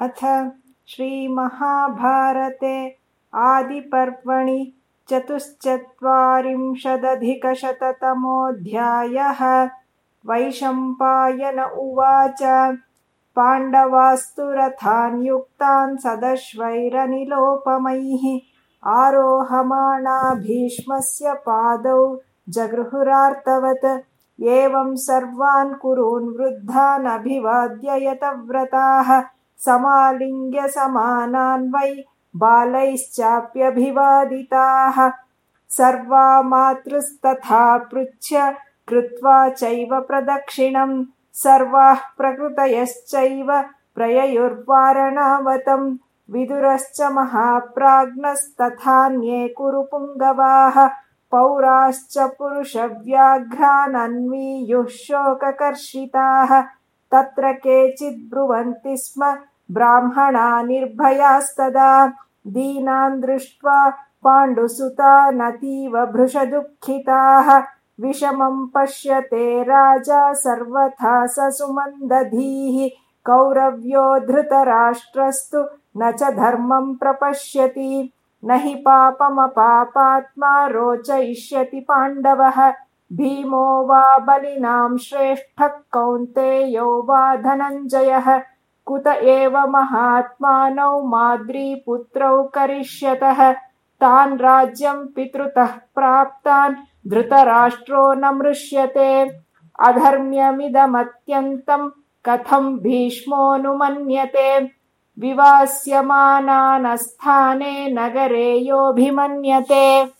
अथ श्रीमहाभारते आदिपर्वणि चतुश्चत्वारिंशदधिकशततमोऽध्यायः। वैशम्पायन उवाच। पाण्डवास्तु रथान् युक्तान् सदश्वैरनिलोपमैः आरोहमाणा भीष्मस्य पादौ जगृहुरार्तवत्। एवं सर्वान् कुरून् वृद्धानभिवाद्ययतव्रताः समालिङ्ग्य समानान् वै बालैश्चाप्यभिवादिताः। सर्वा मातृस्तथा पृच्छ्य कृत्वा चैव प्रदक्षिणम्। सर्वाः प्रकृतयश्चैव प्रययुर्वारणावतम्। विदुरश्च महाप्राज्ञस्तथान्ये कुरु पुङ्गवाः पौराश्च पुरुषव्याघ्रानन्वीयुः शोककर्षिताः तत्र केचिद्ब्रुवन्ति स्म ब्राह्मणा निर्भयास्तदा। दीनान् दृष्ट्वा पाण्डुसुतानतीव भृशदुःखिताः। विषमम् पश्यते राजा सर्वथा स सुमन्दधीः कौरव्यो धृतराष्ट्रस्तु न च धर्मम् प्रपश्यति। न हि पापमपापात्मा रोचयिष्यति पाण्डवः भीमो वा बलिनां श्रेष्ठः कौन्तेयो वा धनञ्जयः। कुत एव महात्मानौ माद्रीपुत्रौ करिष्यतः। तान् राज्यम् पितृतः प्राप्तान् धृतराष्ट्रो न मृष्यते। अधर्म्यमिदमत्यन्तम् कथम् भीष्मोऽनुमन्यते। विवास्यमानानस्थाने नगरे योऽभिमन्यते